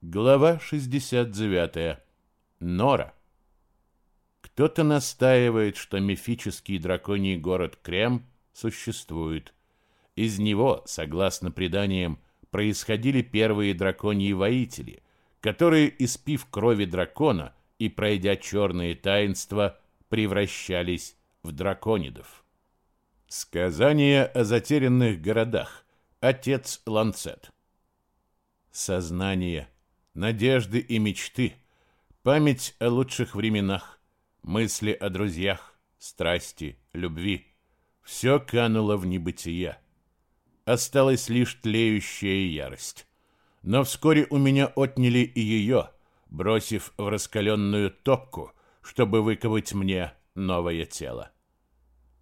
Глава 69. Нора. Кто-то настаивает, что мифический драконий город Крем существует. Из него, согласно преданиям, происходили первые драконьи воители, которые, испив крови дракона и пройдя черные таинства, превращались в драконидов. Сказание о затерянных городах. Отец Ланцет. Сознание – надежды и мечты, память о лучших временах, мысли о друзьях, страсти, любви. Все кануло в небытие. Осталась лишь тлеющая ярость. Но вскоре у меня отняли и ее, бросив в раскаленную топку, чтобы выковать мне новое тело.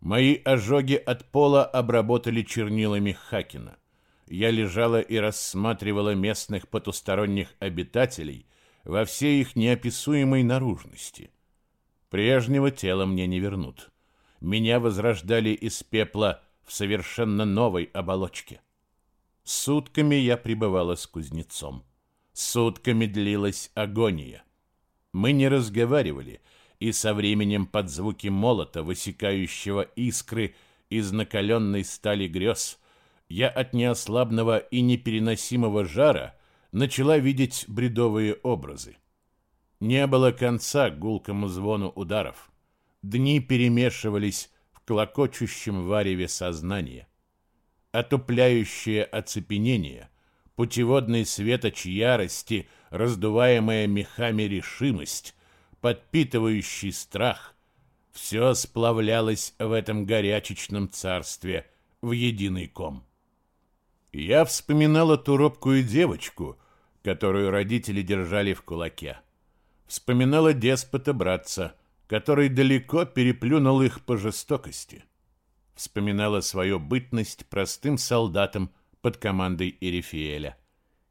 Мои ожоги от пола обработали чернилами Хакина я лежала и рассматривала местных потусторонних обитателей во всей их неописуемой наружности. Прежнего тела мне не вернут. Меня возрождали из пепла в совершенно новой оболочке. Сутками я пребывала с кузнецом. Сутками длилась агония. Мы не разговаривали, и со временем под звуки молота, высекающего искры из накаленной стали грез, я от неослабного и непереносимого жара начала видеть бредовые образы. Не было конца гулкому звону ударов. Дни перемешивались в клокочущем вареве сознания. Отупляющее оцепенение, путеводный светоч ярости, раздуваемая мехами решимость, подпитывающий страх — все сплавлялось в этом горячечном царстве в единый ком. Я вспоминала ту робкую девочку, которую родители держали в кулаке. Вспоминала деспота-братца, который далеко переплюнул их по жестокости. Вспоминала свою бытность простым солдатом под командой Эрифиэля.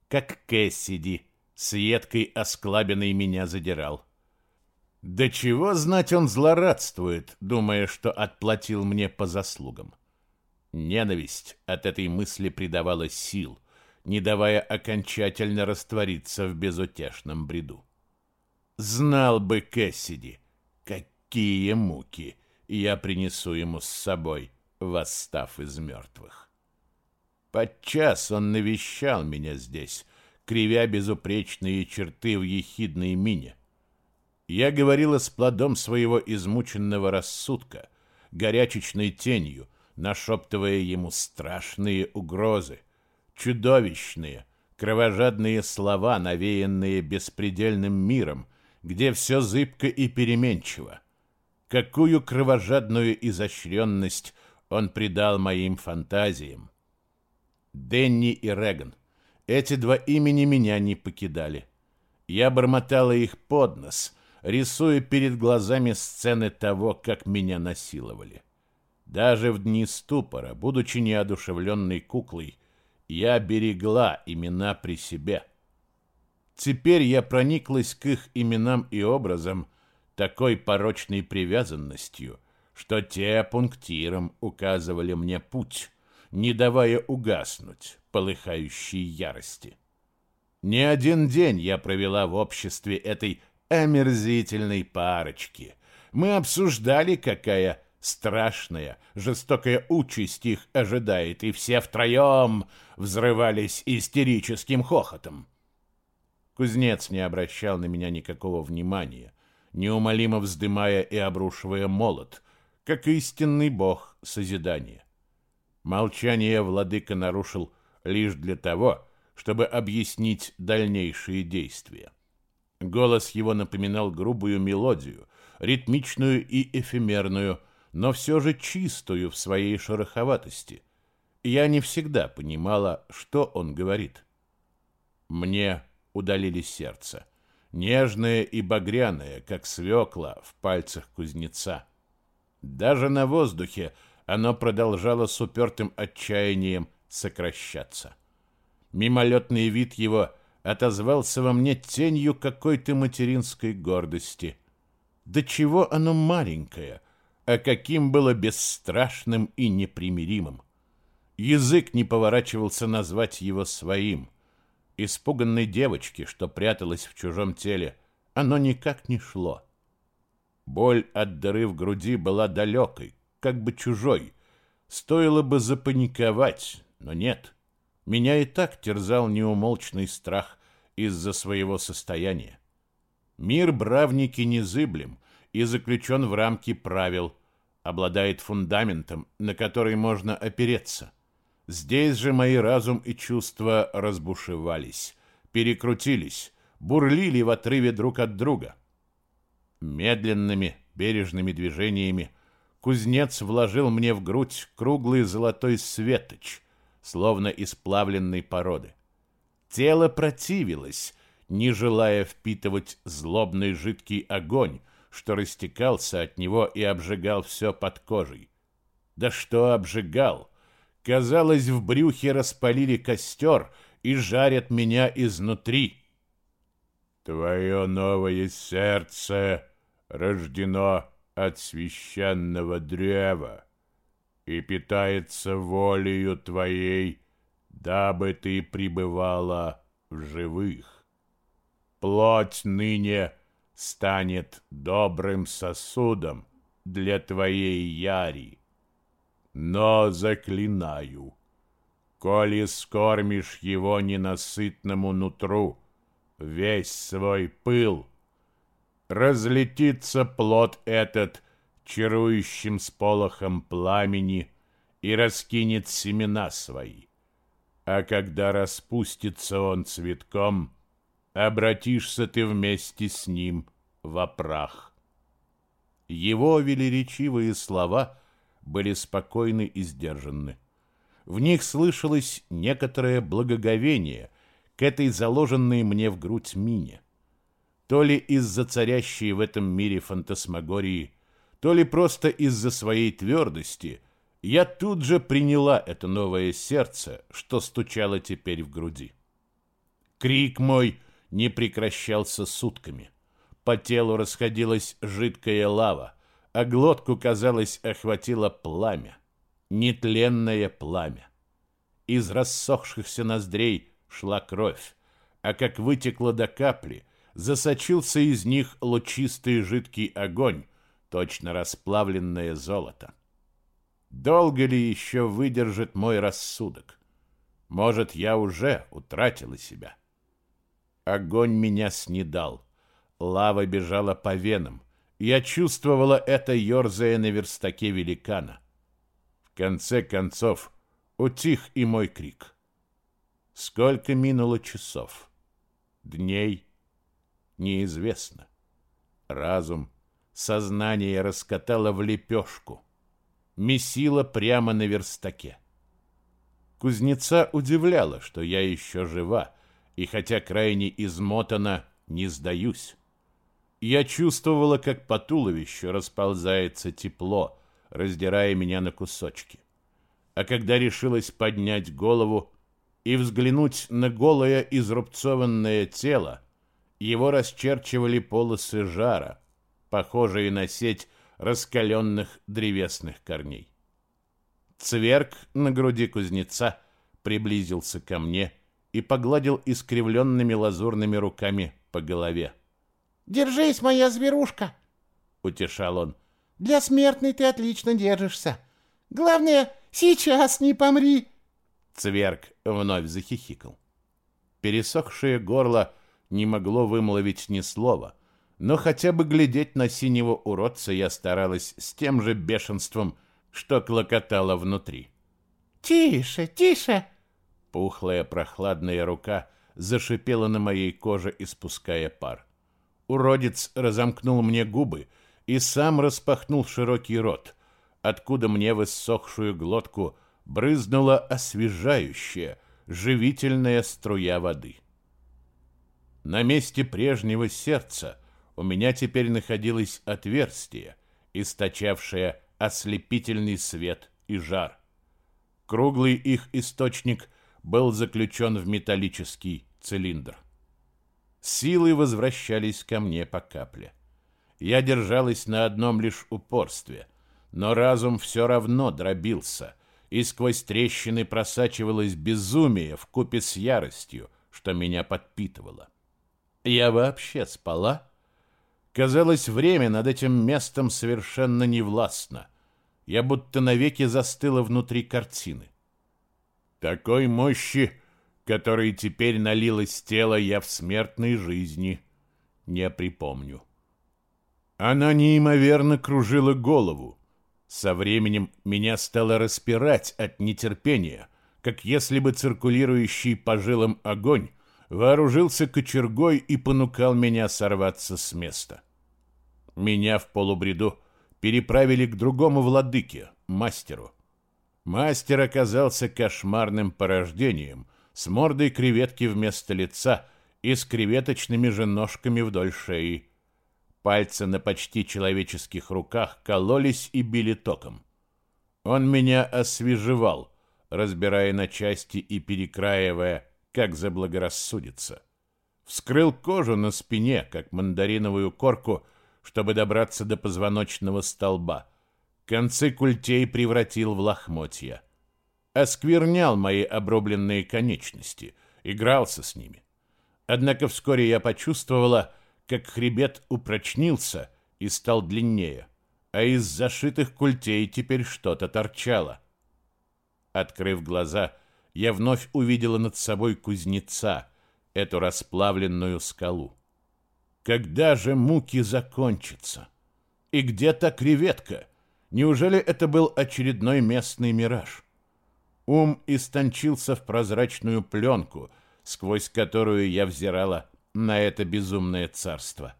Как Кэссиди с едкой осклабиной меня задирал. Да чего знать он злорадствует, думая, что отплатил мне по заслугам. — Ненависть от этой мысли придавала сил, не давая окончательно раствориться в безутешном бреду. Знал бы Кэссиди, какие муки я принесу ему с собой, восстав из мертвых. Подчас он навещал меня здесь, кривя безупречные черты в ехидной мине. Я говорила с плодом своего измученного рассудка, горячечной тенью, нашептывая ему страшные угрозы, чудовищные, кровожадные слова, навеянные беспредельным миром, где все зыбко и переменчиво. Какую кровожадную изощренность он придал моим фантазиям. Денни и Реган. Эти два имени меня не покидали. Я бормотала их под нос, рисуя перед глазами сцены того, как меня насиловали. Даже в дни ступора, будучи неодушевленной куклой, я берегла имена при себе. Теперь я прониклась к их именам и образам такой порочной привязанностью, что те пунктиром указывали мне путь, не давая угаснуть полыхающей ярости. Не один день я провела в обществе этой омерзительной парочки. Мы обсуждали, какая Страшная, жестокая участь их ожидает, и все втроем взрывались истерическим хохотом. Кузнец не обращал на меня никакого внимания, неумолимо вздымая и обрушивая молот, как истинный бог созидания. Молчание владыка нарушил лишь для того, чтобы объяснить дальнейшие действия. Голос его напоминал грубую мелодию, ритмичную и эфемерную, но все же чистую в своей шероховатости. Я не всегда понимала, что он говорит. Мне удалили сердце, нежное и багряное, как свекла в пальцах кузнеца. Даже на воздухе оно продолжало с упертым отчаянием сокращаться. Мимолетный вид его отозвался во мне тенью какой-то материнской гордости. Да чего оно маленькое, а каким было бесстрашным и непримиримым. Язык не поворачивался назвать его своим. испуганной девочки, что пряталась в чужом теле, оно никак не шло. Боль от дыры в груди была далекой, как бы чужой. Стоило бы запаниковать, но нет. Меня и так терзал неумолчный страх из-за своего состояния. Мир бравники незыблем и заключен в рамки правил, обладает фундаментом, на который можно опереться. Здесь же мои разум и чувства разбушевались, перекрутились, бурлили в отрыве друг от друга. Медленными, бережными движениями кузнец вложил мне в грудь круглый золотой светоч, словно из плавленной породы. Тело противилось, не желая впитывать злобный жидкий огонь, что растекался от него и обжигал все под кожей. Да что обжигал! Казалось, в брюхе распалили костер и жарят меня изнутри. Твое новое сердце рождено от священного древа и питается волею твоей, дабы ты пребывала в живых. Плоть ныне станет добрым сосудом для твоей яри но заклинаю, коли скормишь его ненасытному нутру весь свой пыл, разлетится плод этот чарующим сполохом пламени и раскинет семена свои. А когда распустится он цветком, обратишься ты вместе с ним во прах. Его велеречивые слова — были спокойны и сдержанны. В них слышалось некоторое благоговение к этой заложенной мне в грудь мине. То ли из-за царящей в этом мире фантасмагории, то ли просто из-за своей твердости, я тут же приняла это новое сердце, что стучало теперь в груди. Крик мой не прекращался сутками. По телу расходилась жидкая лава, а глотку, казалось, охватило пламя, нетленное пламя. Из рассохшихся ноздрей шла кровь, а как вытекло до капли, засочился из них лучистый жидкий огонь, точно расплавленное золото. Долго ли еще выдержит мой рассудок? Может, я уже утратила себя? Огонь меня снедал, лава бежала по венам, я чувствовала это, ерзая на верстаке великана. В конце концов, утих и мой крик. Сколько минуло часов? Дней? Неизвестно. Разум, сознание раскатало в лепешку. Месило прямо на верстаке. Кузнеца удивляло, что я еще жива, и хотя крайне измотана, не сдаюсь. Я чувствовала, как по туловищу расползается тепло, раздирая меня на кусочки. А когда решилась поднять голову и взглянуть на голое изрубцованное тело, его расчерчивали полосы жара, похожие на сеть раскаленных древесных корней. Цверк на груди кузнеца приблизился ко мне и погладил искривленными лазурными руками по голове. Держись, моя зверушка, утешал он. Для смертной ты отлично держишься. Главное, сейчас не помри. Цверк вновь захихикал. Пересохшее горло не могло вымолвить ни слова, но хотя бы глядеть на синего уродца я старалась с тем же бешенством, что клокотало внутри. «Тише, тише!» Пухлая прохладная рука зашипела на моей коже, испуская пар. Уродец разомкнул мне губы и сам распахнул широкий рот, откуда мне в иссохшую глотку брызнула освежающая, живительная струя воды. На месте прежнего сердца у меня теперь находилось отверстие, источавшее ослепительный свет и жар. Круглый их источник был заключен в металлический цилиндр. Силы возвращались ко мне по капле. Я держалась на одном лишь упорстве, но разум все равно дробился, и сквозь трещины просачивалось безумие в купе с яростью, что меня подпитывало. Я вообще спала? Казалось, время над этим местом совершенно невластно. Я будто навеки застыла внутри картины. Такой мощи, которой теперь налилось тело, я в смертной жизни не припомню. Она неимоверно кружила голову. Со временем меня стало распирать от нетерпения, как если бы циркулирующий по жилам огонь вооружился кочергой и понукал меня сорваться с места. Меня в полубреду переправили к другому владыке, мастеру. Мастер оказался кошмарным порождением, с мордой креветки вместо лица и с креветочными же ножками вдоль шеи. Пальцы на почти человеческих руках кололись и били током. Он меня освежевал, разбирая на части и перекраивая, как заблагорассудится. Вскрыл кожу на спине, как мандариновую корку, чтобы добраться до позвоночного столба. Концы культей превратил в лохмотья. Осквернял мои обрубленные конечности, игрался с ними. Однако вскоре я почувствовала, как хребет упрочнился и стал длиннее, а из зашитых культей теперь что-то торчало. Открыв глаза, я вновь увидела над собой кузнеца, эту расплавленную скалу. Когда же муки закончатся? И где та креветка? Неужели это был очередной местный мираж? Ум истончился в прозрачную пленку, сквозь которую я взирала на это безумное царство.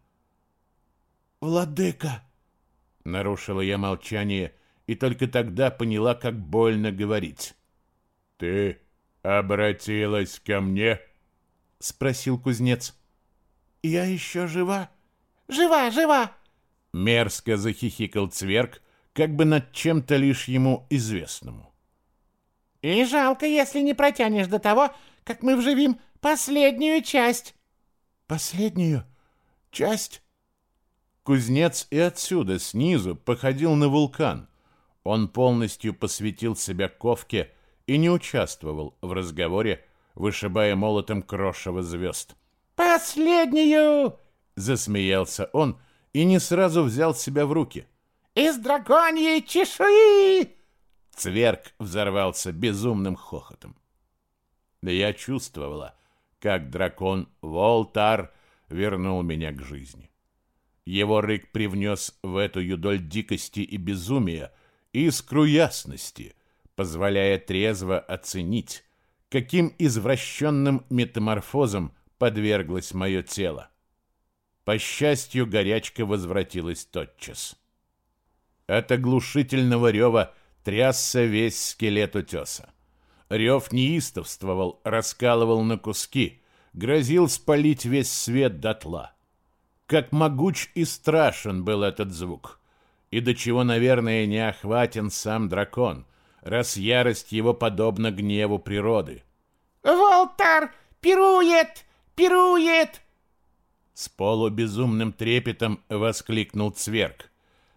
«Владыка!» — нарушила я молчание и только тогда поняла, как больно говорить. «Ты обратилась ко мне?» — спросил кузнец. «Я еще жива?» «Жива, жива!» Мерзко захихикал Цверк, как бы над чем-то лишь ему известному. «И жалко, если не протянешь до того, как мы вживим последнюю часть». Последнюю часть? Кузнец и отсюда, снизу, походил на вулкан. Он полностью посвятил себя ковке и не участвовал в разговоре, вышибая молотом крошево звезд. «Последнюю!» — засмеялся он и не сразу взял себя в руки. «Из драконьей чешуи!» Цверк взорвался безумным хохотом. Я чувствовала, как дракон Волтар вернул меня к жизни. Его рык привнес в эту юдоль дикости и безумия искру ясности, позволяя трезво оценить, каким извращенным метаморфозом подверглось мое тело. По счастью, горячка возвратилась тотчас. От оглушительного рева трясся весь скелет утеса. Рев неистовствовал, раскалывал на куски, грозил спалить весь свет дотла. Как могуч и страшен был этот звук, и до чего, наверное, не охватен сам дракон, раз ярость его подобна гневу природы. «Волтар пирует! Пирует!» С полубезумным трепетом воскликнул Цверк.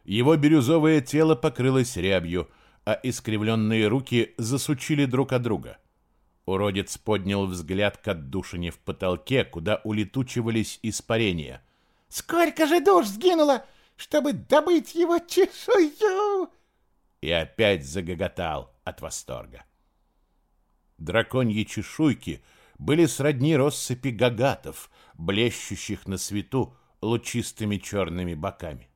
Его бирюзовое тело покрылось рябью, а искривленные руки засучили друг от друга. Уродец поднял взгляд к отдушине в потолке, куда улетучивались испарения. «Сколько же душ сгинуло, чтобы добыть его чешую!» И опять загоготал от восторга. Драконьи чешуйки были сродни россыпи гагатов, блещущих на свету лучистыми черными боками.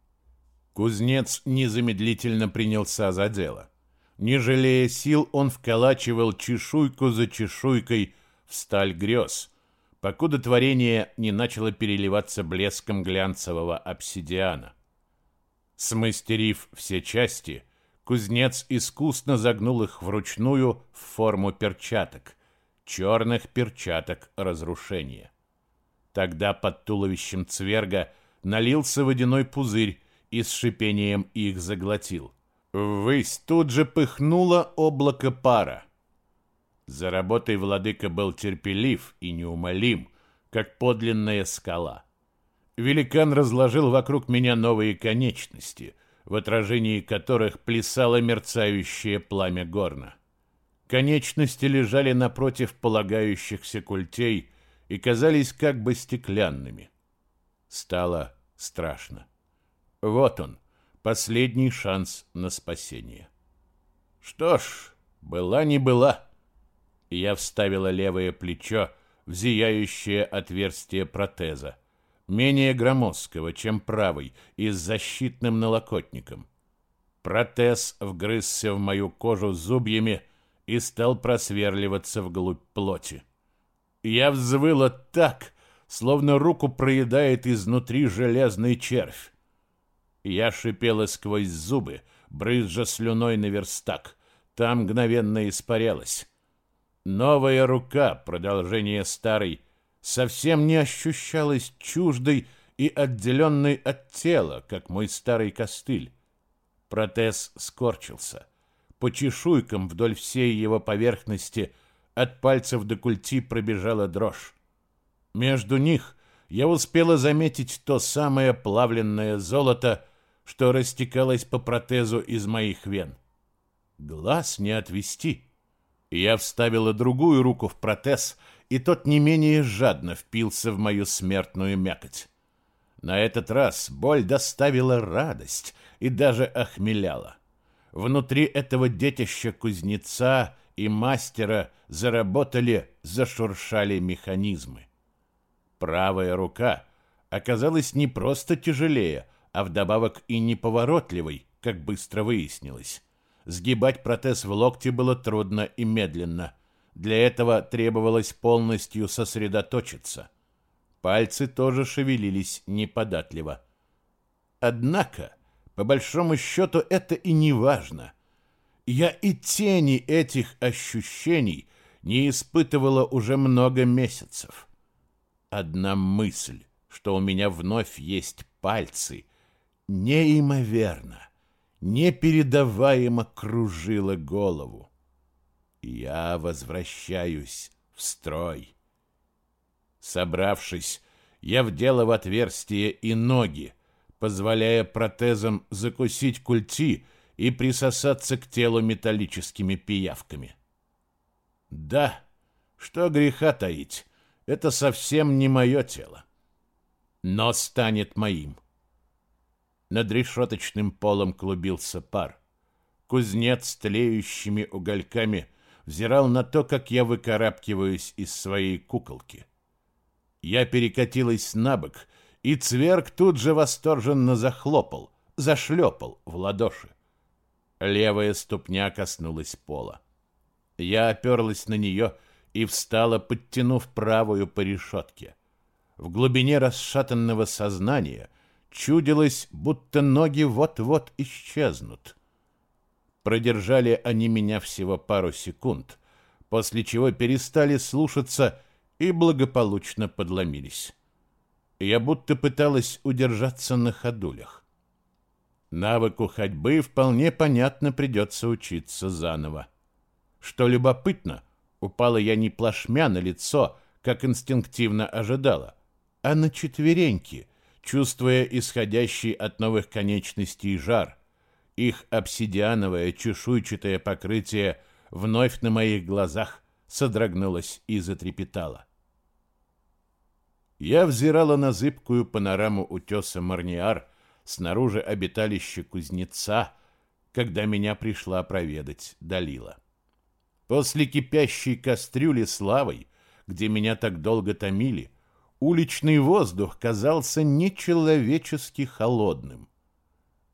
Кузнец незамедлительно принялся за дело. Не жалея сил, он вколачивал чешуйку за чешуйкой в сталь грез, покуда творение не начало переливаться блеском глянцевого обсидиана. Смастерив все части, кузнец искусно загнул их вручную в форму перчаток, черных перчаток разрушения. Тогда под туловищем цверга налился водяной пузырь и с шипением их заглотил. Ввысь тут же пыхнуло облако пара. За работой владыка был терпелив и неумолим, как подлинная скала. Великан разложил вокруг меня новые конечности, в отражении которых плясало мерцающее пламя горна. Конечности лежали напротив полагающихся культей и казались как бы стеклянными. Стало страшно. Вот он, последний шанс на спасение. Что ж, была не была. Я вставила левое плечо в зияющее отверстие протеза, менее громоздкого, чем правый, и с защитным налокотником. Протез вгрызся в мою кожу зубьями и стал просверливаться вглубь плоти. Я взвыла так, словно руку проедает изнутри железный червь. Я шипела сквозь зубы, брызжа слюной на верстак. Там мгновенно испарялась. Новая рука, продолжение старой, совсем не ощущалась чуждой и отделенной от тела, как мой старый костыль. Протез скорчился. По чешуйкам вдоль всей его поверхности от пальцев до культи пробежала дрожь. Между них я успела заметить то самое плавленное золото, что растекалось по протезу из моих вен. Глаз не отвести. Я вставила другую руку в протез, и тот не менее жадно впился в мою смертную мякоть. На этот раз боль доставила радость и даже охмеляла. Внутри этого детища кузнеца и мастера заработали, зашуршали механизмы. Правая рука оказалась не просто тяжелее, а вдобавок и неповоротливой, как быстро выяснилось. Сгибать протез в локте было трудно и медленно. Для этого требовалось полностью сосредоточиться. Пальцы тоже шевелились неподатливо. Однако, по большому счету, это и не важно. Я и тени этих ощущений не испытывала уже много месяцев. Одна мысль, что у меня вновь есть пальцы, неимоверно, непередаваемо кружила голову. Я возвращаюсь в строй. Собравшись, я вдела в отверстие и ноги, позволяя протезам закусить культи и присосаться к телу металлическими пиявками. Да, что греха таить, это совсем не мое тело, но станет моим. Над решеточным полом клубился пар. Кузнец с тлеющими угольками взирал на то, как я выкарабкиваюсь из своей куколки. Я перекатилась на бок, и цверк тут же восторженно захлопал, зашлепал в ладоши. Левая ступня коснулась пола. Я оперлась на нее и встала, подтянув правую по решетке. В глубине расшатанного сознания чудилось, будто ноги вот-вот исчезнут. Продержали они меня всего пару секунд, после чего перестали слушаться и благополучно подломились. Я будто пыталась удержаться на ходулях. Навыку ходьбы вполне понятно придется учиться заново. Что любопытно — Упала я не плашмя на лицо, как инстинктивно ожидала, а на четвереньки, чувствуя исходящий от новых конечностей жар. Их обсидиановое чешуйчатое покрытие вновь на моих глазах содрогнулось и затрепетало. Я взирала на зыбкую панораму утеса Марниар, снаружи обиталище кузнеца, когда меня пришла проведать Далила. После кипящей кастрюли с лавой, где меня так долго томили, уличный воздух казался нечеловечески холодным.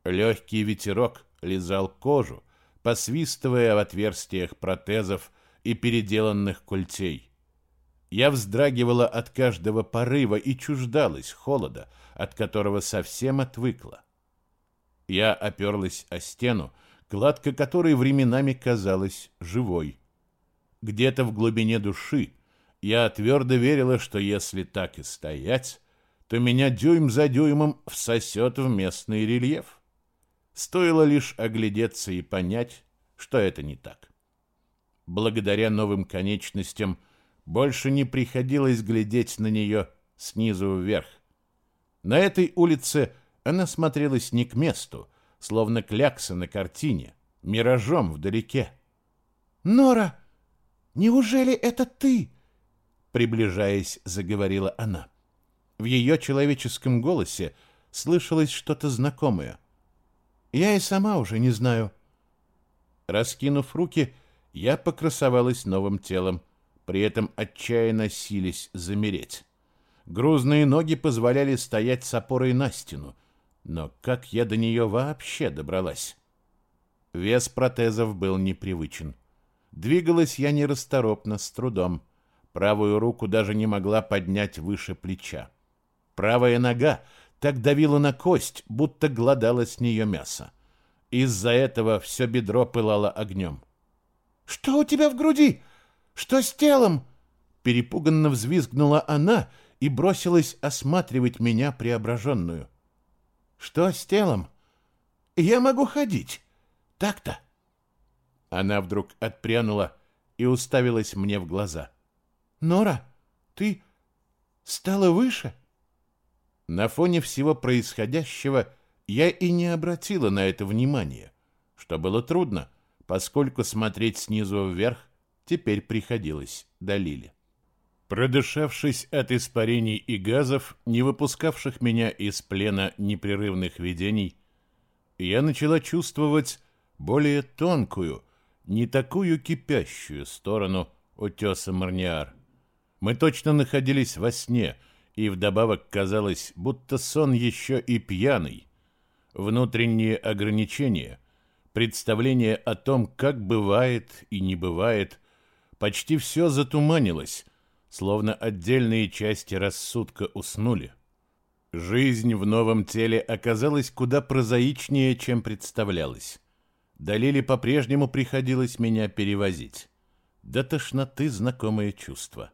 Легкий ветерок лизал кожу, посвистывая в отверстиях протезов и переделанных культей. Я вздрагивала от каждого порыва и чуждалась холода, от которого совсем отвыкла. Я оперлась о стену, кладка которой временами казалась живой. Где-то в глубине души я твердо верила, что если так и стоять, то меня дюйм за дюймом всосет в местный рельеф. Стоило лишь оглядеться и понять, что это не так. Благодаря новым конечностям больше не приходилось глядеть на нее снизу вверх. На этой улице она смотрелась не к месту, словно клякса на картине, миражом вдалеке. «Нора!» Неужели это ты? Приближаясь, заговорила она. В ее человеческом голосе слышалось что-то знакомое. Я и сама уже не знаю. Раскинув руки, я покрасовалась новым телом, при этом отчаянно сились замереть. Грузные ноги позволяли стоять с опорой на стену, но как я до нее вообще добралась? Вес протезов был непривычен. Двигалась я нерасторопно, с трудом. Правую руку даже не могла поднять выше плеча. Правая нога так давила на кость, будто глодала с нее мясо. Из-за этого все бедро пылало огнем. «Что у тебя в груди? Что с телом?» Перепуганно взвизгнула она и бросилась осматривать меня преображенную. «Что с телом? Я могу ходить. Так-то». Она вдруг отпрянула и уставилась мне в глаза. «Нора, ты стала выше?» На фоне всего происходящего я и не обратила на это внимания, что было трудно, поскольку смотреть снизу вверх теперь приходилось Далиле. Продышавшись от испарений и газов, не выпускавших меня из плена непрерывных видений, я начала чувствовать более тонкую, не такую кипящую сторону утеса Марниар. Мы точно находились во сне — и вдобавок казалось, будто сон еще и пьяный. Внутренние ограничения, представление о том, как бывает и не бывает, почти все затуманилось, словно отдельные части рассудка уснули. Жизнь в новом теле оказалась куда прозаичнее, чем представлялось. Далили по-прежнему приходилось меня перевозить. До тошноты знакомое чувство.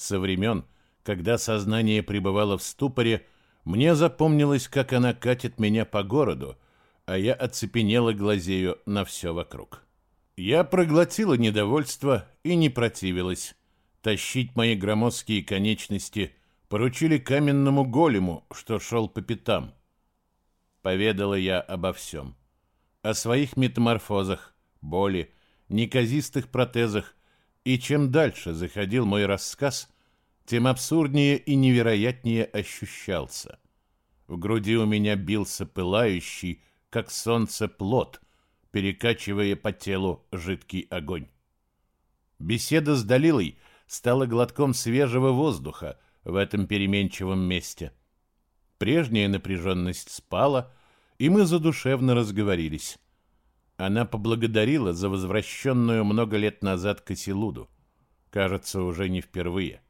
Со времен, когда сознание пребывало в ступоре, мне запомнилось, как она катит меня по городу, а я оцепенела глазею на все вокруг. Я проглотила недовольство и не противилась. Тащить мои громоздкие конечности поручили каменному голему, что шел по пятам. Поведала я обо всем. О своих метаморфозах, боли, неказистых протезах, и чем дальше заходил мой рассказ – тем абсурднее и невероятнее ощущался. В груди у меня бился пылающий, как солнце, плод, перекачивая по телу жидкий огонь. Беседа с Далилой стала глотком свежего воздуха в этом переменчивом месте. Прежняя напряженность спала, и мы задушевно разговорились. Она поблагодарила за возвращенную много лет назад Кассилуду. Кажется, уже не впервые.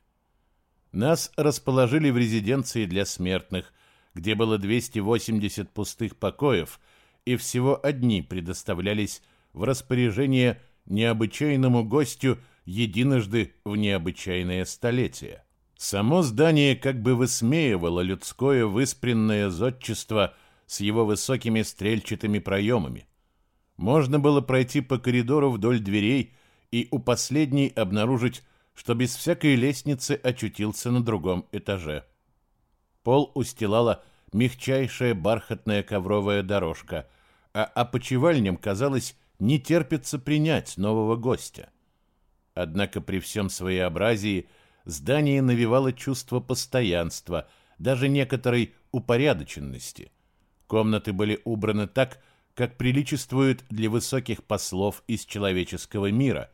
Нас расположили в резиденции для смертных, где было 280 пустых покоев, и всего одни предоставлялись в распоряжение необычайному гостю единожды в необычайное столетие. Само здание как бы высмеивало людское выспренное зодчество с его высокими стрельчатыми проемами. Можно было пройти по коридору вдоль дверей и у последней обнаружить что без всякой лестницы очутился на другом этаже. Пол устилала мягчайшая бархатная ковровая дорожка, а опочивальням, казалось, не терпится принять нового гостя. Однако при всем своеобразии здание навевало чувство постоянства, даже некоторой упорядоченности. Комнаты были убраны так, как приличествует для высоких послов из человеческого мира,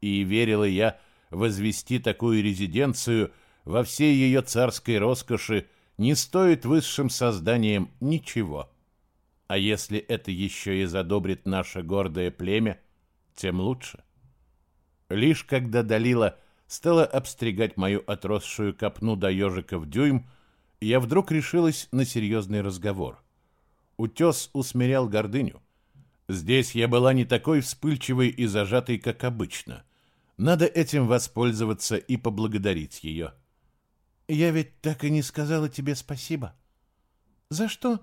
и верила я, возвести такую резиденцию во всей ее царской роскоши не стоит высшим созданием ничего. А если это еще и задобрит наше гордое племя, тем лучше. Лишь когда Далила стала обстригать мою отросшую копну до ежика в дюйм, я вдруг решилась на серьезный разговор. Утес усмирял гордыню. Здесь я была не такой вспыльчивой и зажатой, как обычно. Надо этим воспользоваться и поблагодарить ее. Я ведь так и не сказала тебе спасибо. За что?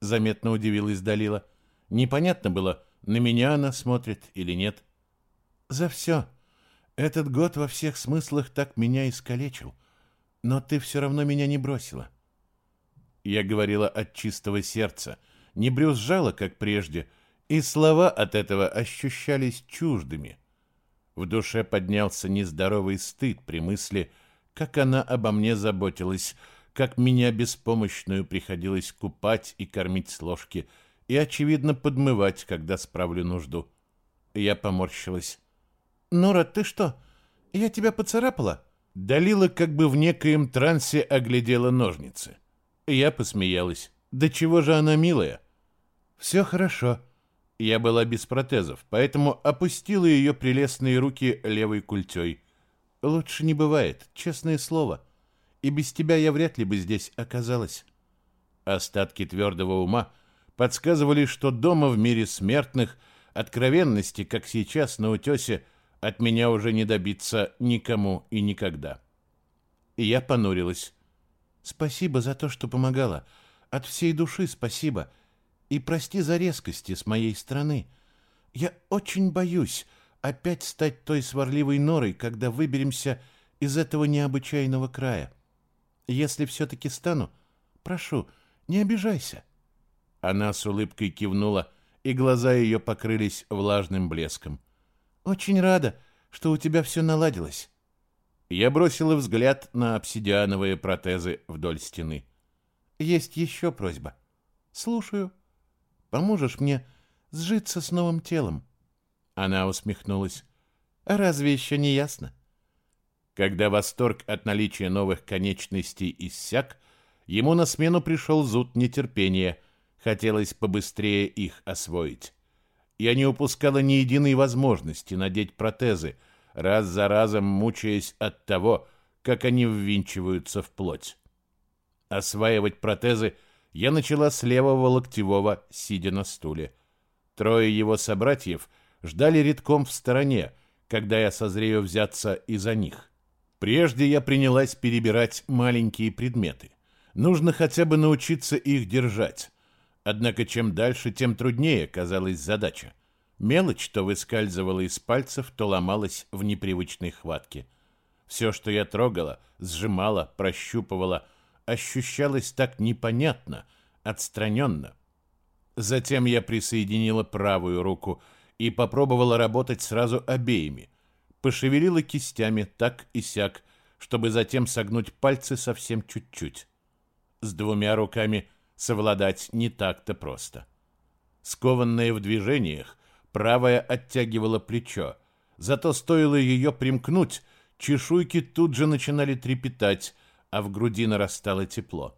Заметно удивилась Далила. Непонятно было, на меня она смотрит или нет. За все. Этот год во всех смыслах так меня искалечил. Но ты все равно меня не бросила. Я говорила от чистого сердца, не брюзжала, как прежде, и слова от этого ощущались чуждыми. В душе поднялся нездоровый стыд при мысли, как она обо мне заботилась, как меня беспомощную приходилось купать и кормить с ложки и, очевидно, подмывать, когда справлю нужду. Я поморщилась. «Нора, ты что, я тебя поцарапала?» Далила как бы в некоем трансе оглядела ножницы. Я посмеялась. «Да чего же она милая?» «Все хорошо». Я была без протезов, поэтому опустила ее прелестные руки левой культей. «Лучше не бывает, честное слово. И без тебя я вряд ли бы здесь оказалась». Остатки твердого ума подсказывали, что дома в мире смертных откровенности, как сейчас на утесе, от меня уже не добиться никому и никогда. И я понурилась. Спасибо за то, что помогала. От всей души спасибо. И прости за резкости с моей стороны. Я очень боюсь опять стать той сварливой норой, когда выберемся из этого необычайного края. Если все-таки стану, прошу, не обижайся. Она с улыбкой кивнула, и глаза ее покрылись влажным блеском. Очень рада, что у тебя все наладилось. Я бросила взгляд на обсидиановые протезы вдоль стены. Есть еще просьба. Слушаю. Поможешь мне сжиться с новым телом? Она усмехнулась. Разве еще не ясно? Когда восторг от наличия новых конечностей иссяк, ему на смену пришел зуд нетерпения. Хотелось побыстрее их освоить. Я не упускала ни единой возможности надеть протезы, раз за разом мучаясь от того, как они ввинчиваются в плоть. Осваивать протезы я начала с левого локтевого, сидя на стуле. Трое его собратьев ждали редком в стороне, когда я созрею взяться и за них. Прежде я принялась перебирать маленькие предметы. Нужно хотя бы научиться их держать. Однако чем дальше, тем труднее казалась задача. Мелочь то выскальзывала из пальцев, то ломалась в непривычной хватке. Все, что я трогала, сжимала, прощупывала, ощущалось так непонятно, отстраненно. Затем я присоединила правую руку и попробовала работать сразу обеими. Пошевелила кистями так и сяк, чтобы затем согнуть пальцы совсем чуть-чуть. С двумя руками – совладать не так-то просто. Скованная в движениях, правая оттягивала плечо, зато стоило ее примкнуть, чешуйки тут же начинали трепетать, а в груди нарастало тепло.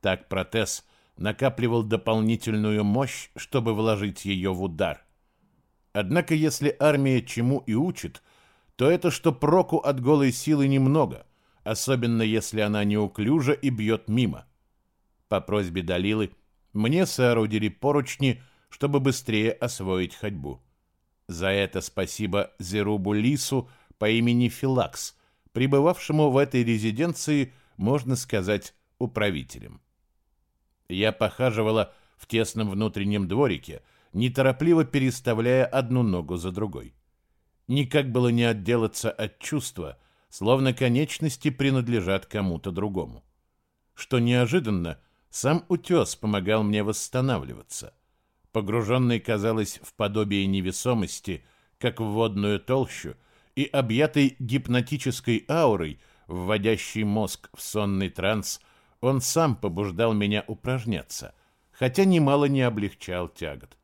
Так протез накапливал дополнительную мощь, чтобы вложить ее в удар. Однако, если армия чему и учит, то это что проку от голой силы немного, особенно если она неуклюжа и бьет мимо. По просьбе Далилы мне соорудили поручни, чтобы быстрее освоить ходьбу. За это спасибо Зерубу Лису по имени Филакс, пребывавшему в этой резиденции, можно сказать, управителем. Я похаживала в тесном внутреннем дворике, неторопливо переставляя одну ногу за другой. Никак было не отделаться от чувства, словно конечности принадлежат кому-то другому. Что неожиданно, сам утес помогал мне восстанавливаться. Погруженный, казалось, в подобие невесомости, как в водную толщу, и объятый гипнотической аурой, вводящий мозг в сонный транс, он сам побуждал меня упражняться, хотя немало не облегчал тягот.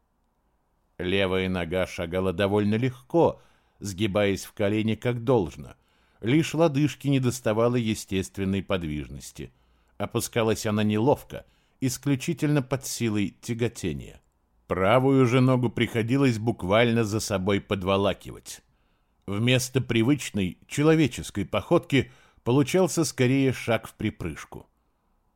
Левая нога шагала довольно легко, сгибаясь в колени как должно. Лишь лодыжки не доставало естественной подвижности — Опускалась она неловко, исключительно под силой тяготения. Правую же ногу приходилось буквально за собой подволакивать. Вместо привычной человеческой походки получался скорее шаг в припрыжку.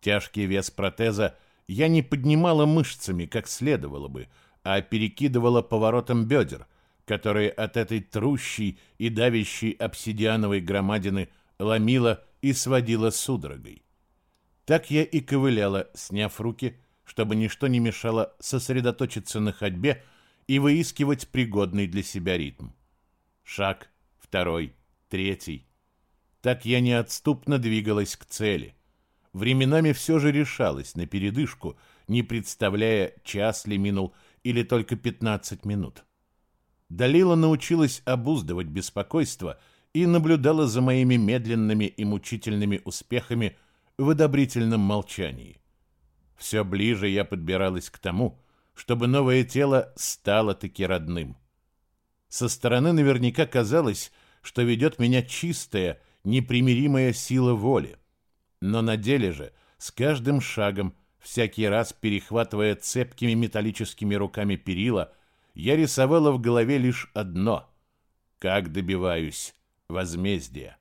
Тяжкий вес протеза я не поднимала мышцами, как следовало бы, а перекидывала поворотом бедер, которые от этой трущей и давящей обсидиановой громадины ломила и сводила судорогой. Так я и ковыляла, сняв руки, чтобы ничто не мешало сосредоточиться на ходьбе и выискивать пригодный для себя ритм. Шаг, второй, третий. Так я неотступно двигалась к цели. Временами все же решалась на передышку, не представляя, час ли минул или только 15 минут. Далила научилась обуздывать беспокойство и наблюдала за моими медленными и мучительными успехами в одобрительном молчании. Все ближе я подбиралась к тому, чтобы новое тело стало таки родным. Со стороны наверняка казалось, что ведет меня чистая, непримиримая сила воли. Но на деле же, с каждым шагом, всякий раз перехватывая цепкими металлическими руками перила, я рисовала в голове лишь одно — как добиваюсь возмездия.